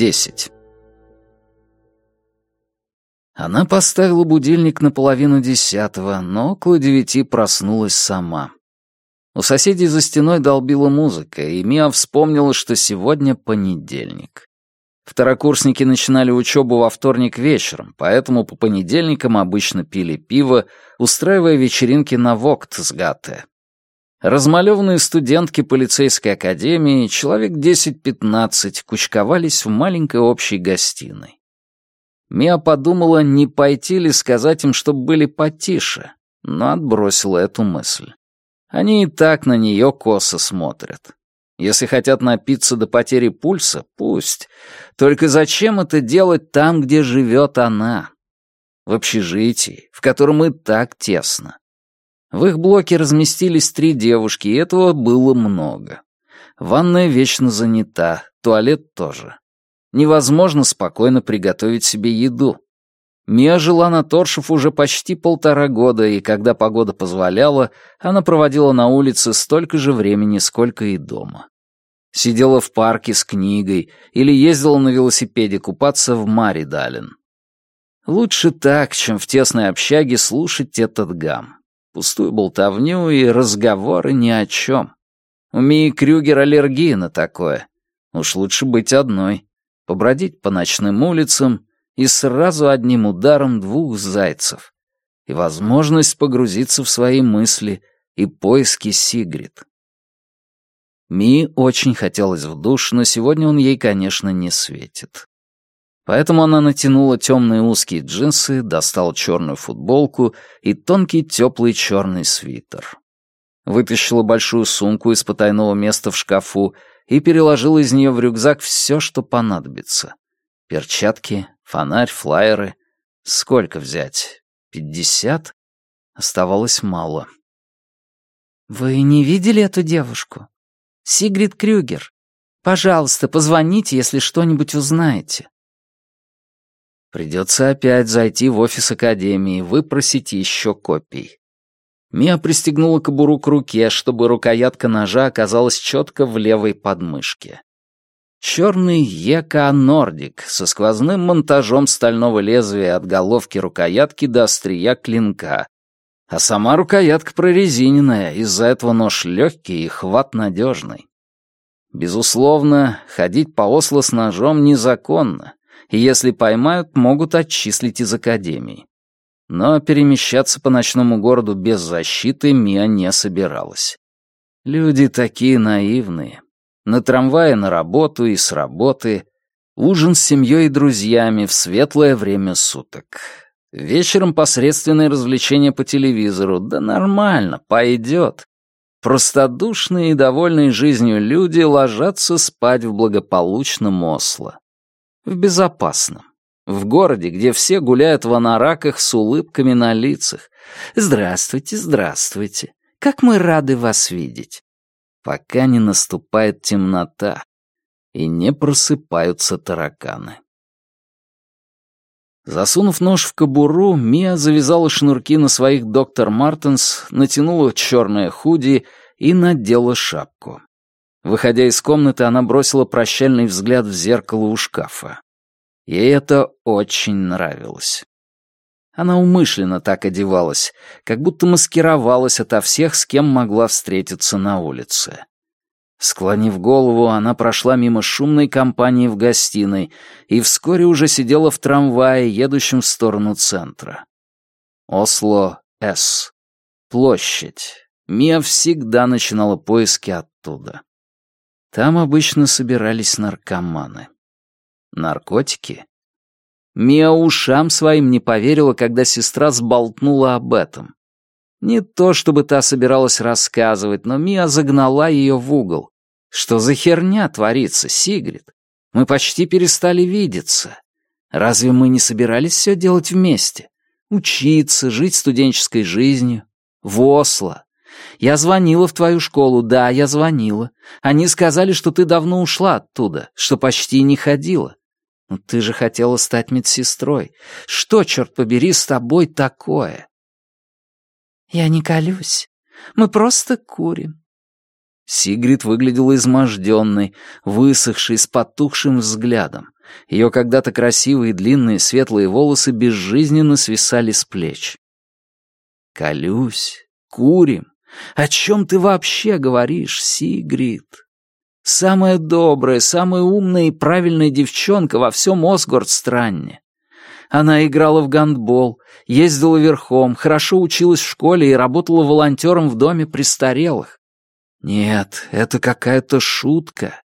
Десять. Она поставила будильник на половину десятого, но около девяти проснулась сама. У соседей за стеной долбила музыка, и Миа вспомнила, что сегодня понедельник. Второкурсники начинали учебу во вторник вечером, поэтому по понедельникам обычно пили пиво, устраивая вечеринки на Вокт с Гатте. Размалеванные студентки полицейской академии, человек 10-15, кучковались в маленькой общей гостиной. Мия подумала, не пойти ли сказать им, чтобы были потише, но отбросила эту мысль. Они и так на нее косо смотрят. Если хотят напиться до потери пульса, пусть. Только зачем это делать там, где живет она? В общежитии, в котором и так тесно. В их блоке разместились три девушки, и этого было много. Ванная вечно занята, туалет тоже. Невозможно спокойно приготовить себе еду. Мия жила на Торшев уже почти полтора года, и когда погода позволяла, она проводила на улице столько же времени, сколько и дома. Сидела в парке с книгой или ездила на велосипеде купаться в Маридален. Лучше так, чем в тесной общаге слушать этот гам. Пустую болтовню и разговоры ни о чем. У Мии Крюгер аллергия на такое. Уж лучше быть одной побродить по ночным улицам и сразу одним ударом двух зайцев. И возможность погрузиться в свои мысли и поиски Сигрид. Ми очень хотелось в душ, но сегодня он ей, конечно, не светит. Поэтому она натянула темные узкие джинсы, достала черную футболку и тонкий теплый черный свитер. Вытащила большую сумку из потайного места в шкафу и переложил из нее в рюкзак все, что понадобится. Перчатки, фонарь, флаеры. Сколько взять? Пятьдесят? Оставалось мало. «Вы не видели эту девушку? Сигрид Крюгер. Пожалуйста, позвоните, если что-нибудь узнаете». Придется опять зайти в офис Академии, выпросить еще копий. Мия пристегнула кобуру к руке, чтобы рукоятка ножа оказалась четко в левой подмышке. Черный ЕК Нордик со сквозным монтажом стального лезвия от головки рукоятки до острия клинка. А сама рукоятка прорезиненная, из-за этого нож легкий и хват надежный. Безусловно, ходить по Осло с ножом незаконно, и если поймают, могут отчислить из академии. Но перемещаться по ночному городу без защиты Мия не собиралась. Люди такие наивные. На трамвае на работу и с работы. Ужин с семьей и друзьями в светлое время суток. Вечером посредственные развлечения по телевизору. Да нормально, пойдет. Простодушные и довольные жизнью люди ложатся спать в благополучном Осло. В безопасном. В городе, где все гуляют в анараках с улыбками на лицах. «Здравствуйте, здравствуйте. Как мы рады вас видеть!» Пока не наступает темнота и не просыпаются тараканы. Засунув нож в кобуру, Мия завязала шнурки на своих доктор Мартенс, натянула черное худи и надела шапку. Выходя из комнаты, она бросила прощальный взгляд в зеркало у шкафа. Ей это очень нравилось. Она умышленно так одевалась, как будто маскировалась ото всех, с кем могла встретиться на улице. Склонив голову, она прошла мимо шумной компании в гостиной и вскоре уже сидела в трамвае, едущем в сторону центра. Осло С. Площадь. Мия всегда начинала поиски оттуда. Там обычно собирались наркоманы. Наркотики? Мия ушам своим не поверила, когда сестра сболтнула об этом. Не то, чтобы та собиралась рассказывать, но Мия загнала ее в угол. Что за херня творится, Сигрид? Мы почти перестали видеться. Разве мы не собирались все делать вместе? Учиться, жить студенческой жизнью. В Осло. Я звонила в твою школу, да, я звонила. Они сказали, что ты давно ушла оттуда, что почти не ходила. Но «Ну, ты же хотела стать медсестрой. Что, черт побери, с тобой такое?» «Я не колюсь. Мы просто курим». Сигрид выглядела изможденной, высохшей, с потухшим взглядом. Ее когда-то красивые длинные светлые волосы безжизненно свисали с плеч. «Колюсь, курим. О чем ты вообще говоришь, Сигрид?» Самая добрая, самая умная и правильная девчонка во всем Осгорд-странне. Она играла в гандбол, ездила верхом, хорошо училась в школе и работала волонтером в доме престарелых. Нет, это какая-то шутка.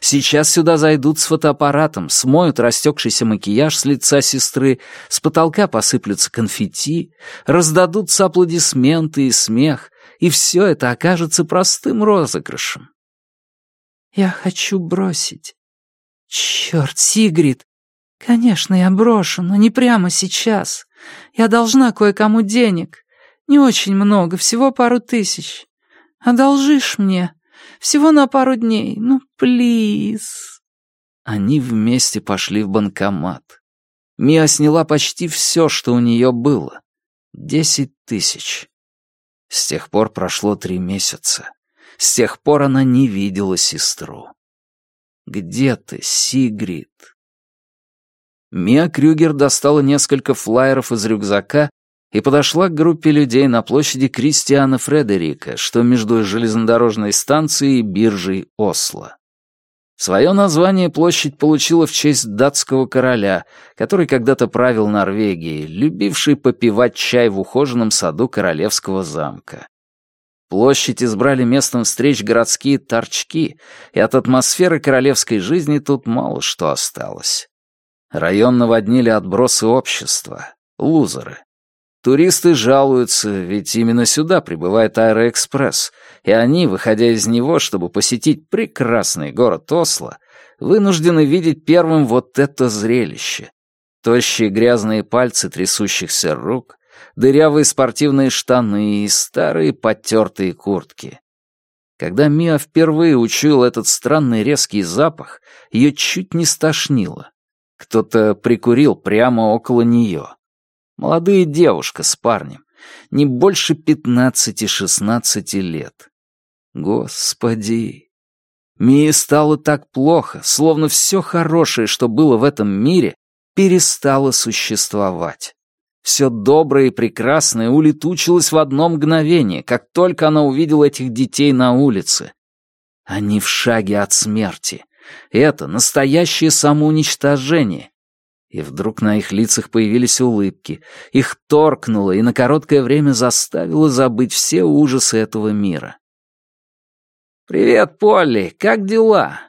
Сейчас сюда зайдут с фотоаппаратом, смоют растекшийся макияж с лица сестры, с потолка посыплются конфетти, раздадутся аплодисменты и смех, и все это окажется простым розыгрышем. Я хочу бросить. Черт, Сигрид! Конечно, я брошу, но не прямо сейчас. Я должна кое-кому денег. Не очень много, всего пару тысяч. Одолжишь мне? Всего на пару дней. Ну, плиз. Они вместе пошли в банкомат. Мия сняла почти все, что у нее было. Десять тысяч. С тех пор прошло три месяца. С тех пор она не видела сестру. «Где ты, Сигрид?» Мия Крюгер достала несколько флаеров из рюкзака и подошла к группе людей на площади Кристиана Фредерика, что между железнодорожной станцией и биржей Осло. Свое название площадь получила в честь датского короля, который когда-то правил Норвегией, любивший попивать чай в ухоженном саду королевского замка. Площадь избрали местом встреч городские торчки, и от атмосферы королевской жизни тут мало что осталось. Район наводнили отбросы общества, лузеры. Туристы жалуются, ведь именно сюда прибывает Аэроэкспресс, и они, выходя из него, чтобы посетить прекрасный город Осло, вынуждены видеть первым вот это зрелище. Тощие грязные пальцы трясущихся рук, дырявые спортивные штаны и старые потертые куртки. Когда Мия впервые учуял этот странный резкий запах, ее чуть не стошнило. Кто-то прикурил прямо около нее. Молодая девушка с парнем, не больше пятнадцати-шестнадцати лет. Господи! Мии стало так плохо, словно все хорошее, что было в этом мире, перестало существовать. Все доброе и прекрасное улетучилось в одно мгновение, как только она увидела этих детей на улице. Они в шаге от смерти. Это настоящее самоуничтожение. И вдруг на их лицах появились улыбки. Их торкнуло и на короткое время заставило забыть все ужасы этого мира. «Привет, Полли, как дела?»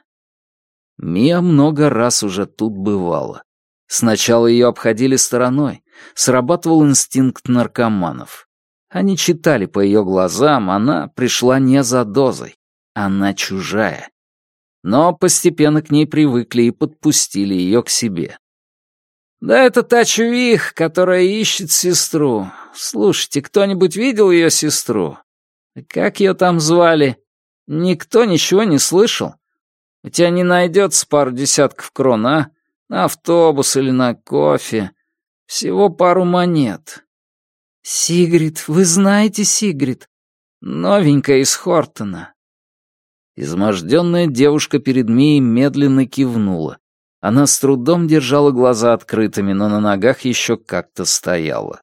Мия много раз уже тут бывала. Сначала ее обходили стороной, срабатывал инстинкт наркоманов. Они читали по ее глазам, она пришла не за дозой. Она чужая. Но постепенно к ней привыкли и подпустили ее к себе. «Да это та чувих, которая ищет сестру. Слушайте, кто-нибудь видел ее сестру? Как ее там звали? Никто ничего не слышал? У тебя не найдется пару десятков крон, а? На автобус или на кофе. Всего пару монет. Сигрид, вы знаете Сигрид? Новенькая из Хортона. Изможденная девушка перед Мией медленно кивнула. Она с трудом держала глаза открытыми, но на ногах еще как-то стояла.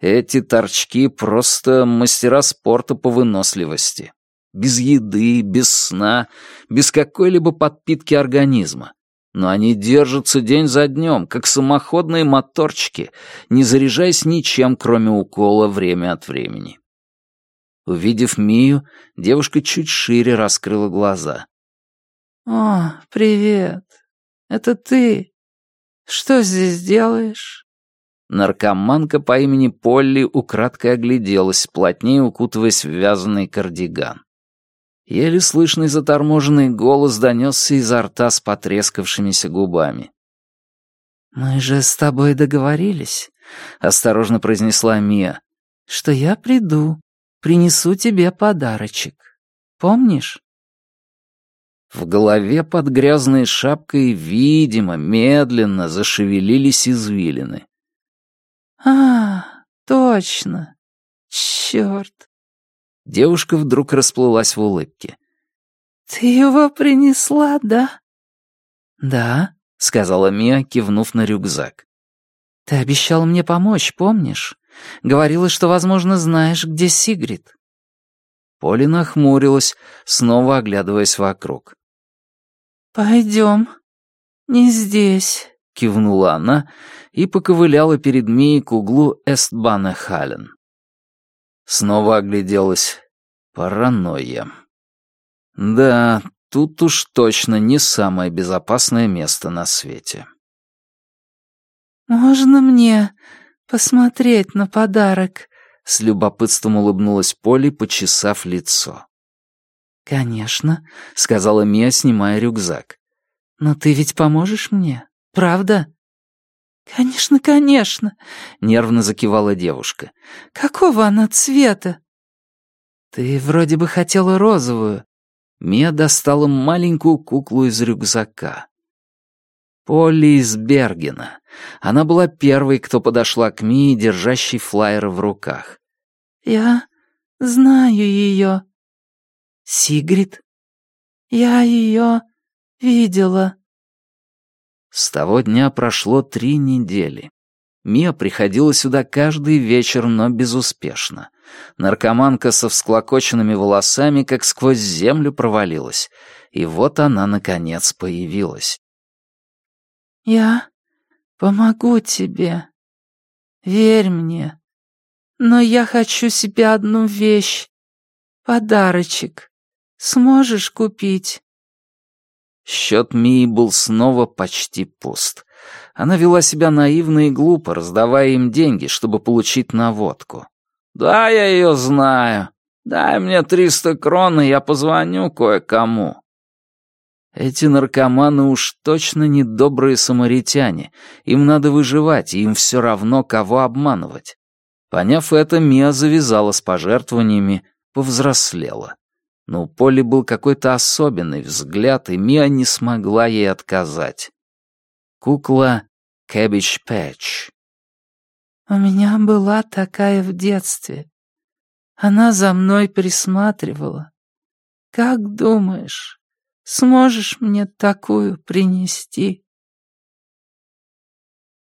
Эти торчки просто мастера спорта по выносливости. Без еды, без сна, без какой-либо подпитки организма но они держатся день за днем, как самоходные моторчики, не заряжаясь ничем, кроме укола время от времени. Увидев Мию, девушка чуть шире раскрыла глаза. «О, привет. Это ты? Что здесь делаешь?» Наркоманка по имени Полли украдкой огляделась, плотнее укутываясь в вязаный кардиган. Еле слышный заторможенный голос донесся изо рта с потрескавшимися губами. «Мы же с тобой договорились», — осторожно произнесла Мия, «что я приду, принесу тебе подарочек. Помнишь?» В голове под грязной шапкой, видимо, медленно зашевелились извилины. «А, точно! Черт! Девушка вдруг расплылась в улыбке. «Ты его принесла, да?» «Да», — сказала Мия, кивнув на рюкзак. «Ты обещал мне помочь, помнишь? Говорила, что, возможно, знаешь, где Сигрид». Поли нахмурилась, снова оглядываясь вокруг. «Пойдем. Не здесь», — кивнула она и поковыляла перед Мией к углу Эстбана Хален. Снова огляделась. Паранойя. Да, тут уж точно не самое безопасное место на свете. «Можно мне посмотреть на подарок?» С любопытством улыбнулась Поли, почесав лицо. «Конечно», — сказала Мия, снимая рюкзак. «Но ты ведь поможешь мне, правда?» «Конечно, конечно», — нервно закивала девушка. «Какого она цвета?» «Ты вроде бы хотела розовую». Мия достала маленькую куклу из рюкзака. Полли из Бергена. Она была первой, кто подошла к Мии, держащей флаер в руках. «Я знаю ее». «Сигрид?» «Я ее видела». С того дня прошло три недели. Мия приходила сюда каждый вечер, но безуспешно. Наркоманка со всклокоченными волосами как сквозь землю провалилась. И вот она, наконец, появилась. «Я помогу тебе. Верь мне. Но я хочу себе одну вещь. Подарочек. Сможешь купить?» Счет Мии был снова почти пуст. Она вела себя наивно и глупо, раздавая им деньги, чтобы получить наводку. «Да, я ее знаю. Дай мне триста крон, и я позвоню кое-кому». Эти наркоманы уж точно не добрые самаритяне. Им надо выживать, и им все равно, кого обманывать. Поняв это, Мия завязала с пожертвованиями, повзрослела. Но у Поли был какой-то особенный взгляд, и Мия не смогла ей отказать. Кукла Кэббидж Пэтч. «У меня была такая в детстве. Она за мной присматривала. Как думаешь, Сможешь мне такую принести?»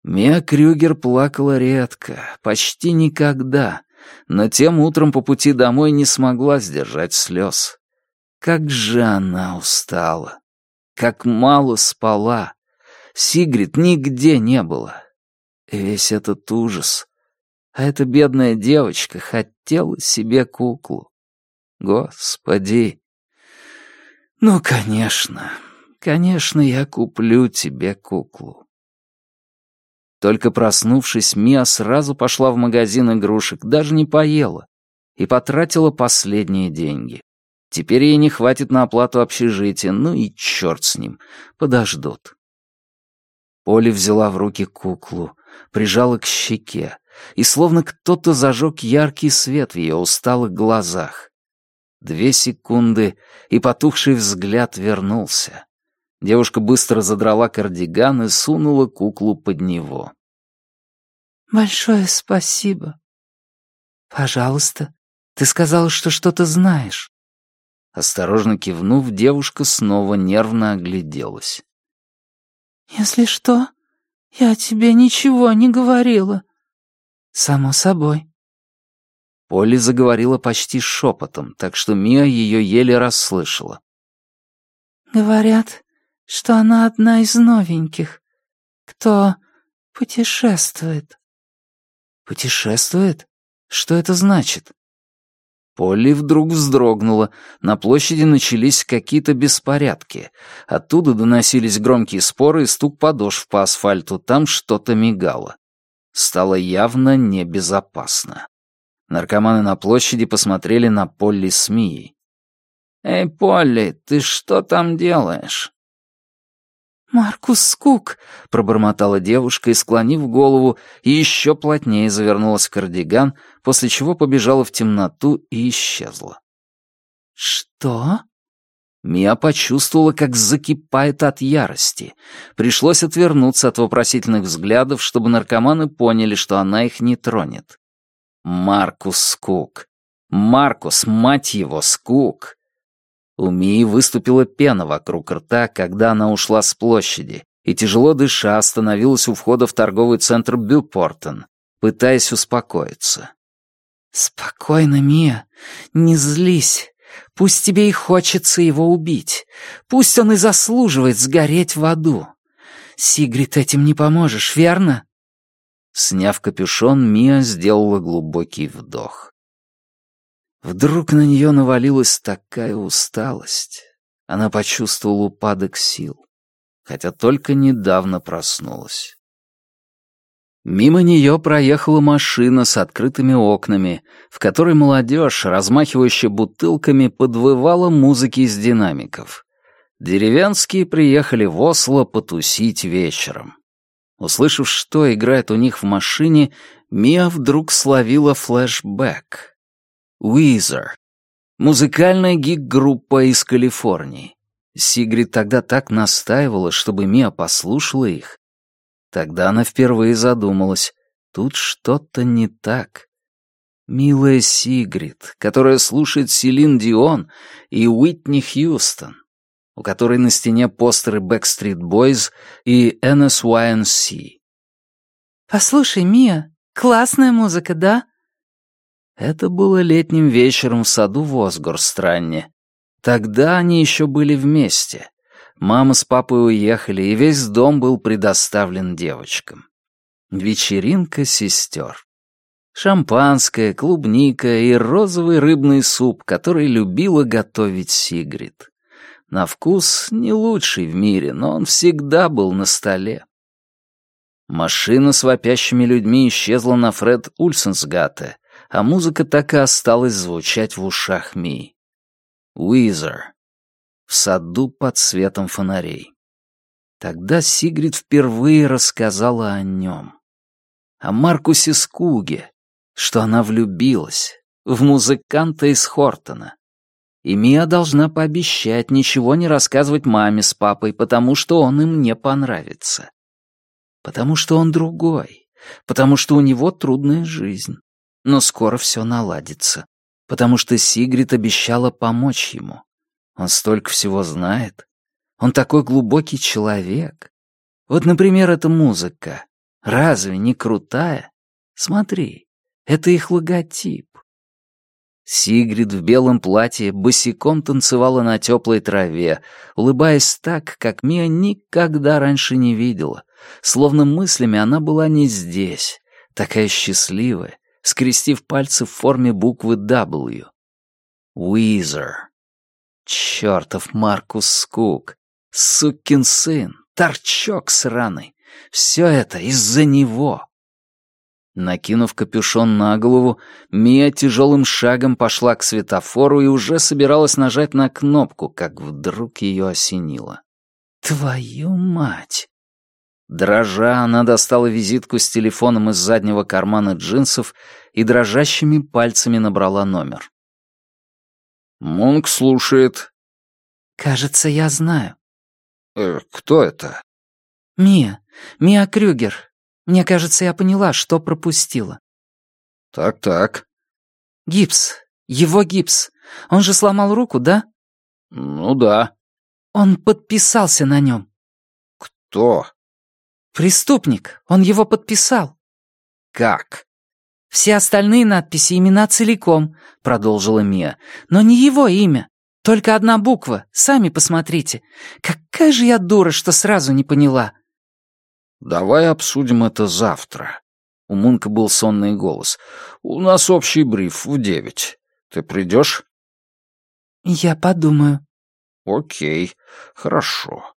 Мия Крюгер плакала редко, почти никогда, но тем утром по пути домой не смогла сдержать слез. Как же она устала! Как мало спала! Сигрид нигде не было. И весь этот ужас. А эта бедная девочка хотела себе куклу. Господи! «Ну, конечно, конечно, я куплю тебе куклу». Только проснувшись, Мия сразу пошла в магазин игрушек, даже не поела, и потратила последние деньги. Теперь ей не хватит на оплату общежития, ну и черт с ним, подождут. Поля взяла в руки куклу, прижала к щеке, и словно кто-то зажег яркий свет в ее усталых глазах. Две секунды, и потухший взгляд вернулся. Девушка быстро задрала кардиган и сунула куклу под него. «Большое спасибо». «Пожалуйста. Ты сказала, что что-то знаешь». Осторожно кивнув, девушка снова нервно огляделась. «Если что, я тебе ничего не говорила». «Само собой». Полли заговорила почти шепотом, так что Мия ее еле расслышала. «Говорят, что она одна из новеньких, кто путешествует». «Путешествует? Что это значит?» Полли вдруг вздрогнула. На площади начались какие-то беспорядки. Оттуда доносились громкие споры и стук подошв по асфальту. Там что-то мигало. Стало явно небезопасно. Наркоманы на площади посмотрели на Полли с Мией. «Эй, Полли, ты что там делаешь?» «Маркус Скук», — пробормотала девушка и, склонив голову, еще плотнее завернулась в кардиган, после чего побежала в темноту и исчезла. «Что?» Мия почувствовала, как закипает от ярости. Пришлось отвернуться от вопросительных взглядов, чтобы наркоманы поняли, что она их не тронет. Маркус Скук. Маркус, мать его, Скук. У Мии выступила пена вокруг рта, когда она ушла с площади, и, тяжело дыша, остановилась у входа в торговый центр Бюпортон, пытаясь успокоиться. «Спокойно, Мия, не злись. Пусть тебе и хочется его убить. Пусть он и заслуживает сгореть в аду. Сигрид этим не поможешь, верно?» Сняв капюшон, Мия сделала глубокий вдох. Вдруг на нее навалилась такая усталость. Она почувствовала упадок сил, хотя только недавно проснулась. Мимо нее проехала машина с открытыми окнами, в которой молодежь, размахивающая бутылками, подвывала музыки из динамиков. Деревенские приехали в Осло потусить вечером. Услышав, что играет у них в машине, Мия вдруг словила флешбэк. Уизер. Музыкальная гик-группа из Калифорнии. Сигрид тогда так настаивала, чтобы Мия послушала их. Тогда она впервые задумалась, тут что-то не так. Милая Сигрид, которая слушает Селин Дион и Уитни Хьюстон у которой на стене постеры Backstreet Boys и NSYNC. «Послушай, Мия, классная музыка, да?» Это было летним вечером в саду в Осгорстранне. Тогда они еще были вместе. Мама с папой уехали, и весь дом был предоставлен девочкам. Вечеринка сестер. Шампанское, клубника и розовый рыбный суп, который любила готовить Сигрид. На вкус не лучший в мире, но он всегда был на столе. Машина с вопящими людьми исчезла на Фред Ульсенсгате, а музыка так и осталась звучать в ушах Ми. Уизер. В саду под светом фонарей. Тогда Сигрид впервые рассказала о нем. О Маркусе Скуге, что она влюбилась в музыканта из Хортона. И Мия должна пообещать ничего не рассказывать маме с папой, потому что он им не понравится. Потому что он другой. Потому что у него трудная жизнь. Но скоро все наладится. Потому что Сигрид обещала помочь ему. Он столько всего знает. Он такой глубокий человек. Вот, например, эта музыка. Разве не крутая? Смотри, это их логотип. Сигрид в белом платье босиком танцевала на теплой траве, улыбаясь так, как Мия никогда раньше не видела, словно мыслями она была не здесь, такая счастливая, скрестив пальцы в форме буквы W. Уизер. Чёртов Маркус Скук. Сукин сын. Торчок сраный. Все это из-за него. Накинув капюшон на голову, Мия тяжелым шагом пошла к светофору и уже собиралась нажать на кнопку, как вдруг ее осенило. «Твою мать!» Дрожа, она достала визитку с телефоном из заднего кармана джинсов и дрожащими пальцами набрала номер. «Мунк слушает». «Кажется, я знаю». «Э, «Кто это?» «Мия. Мия Крюгер. Мне кажется, я поняла, что пропустила. Так-так. Гипс. Его гипс. Он же сломал руку, да? Ну да. Он подписался на нем. Кто? Преступник. Он его подписал. Как? Все остальные надписи имена целиком, продолжила Мия. Но не его имя. Только одна буква. Сами посмотрите. Какая же я дура, что сразу не поняла. «Давай обсудим это завтра». У Мунка был сонный голос. «У нас общий бриф в девять. Ты придешь?» «Я подумаю». «Окей, хорошо».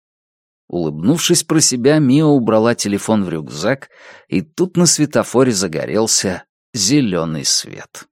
Улыбнувшись про себя, Мия убрала телефон в рюкзак, и тут на светофоре загорелся зеленый свет.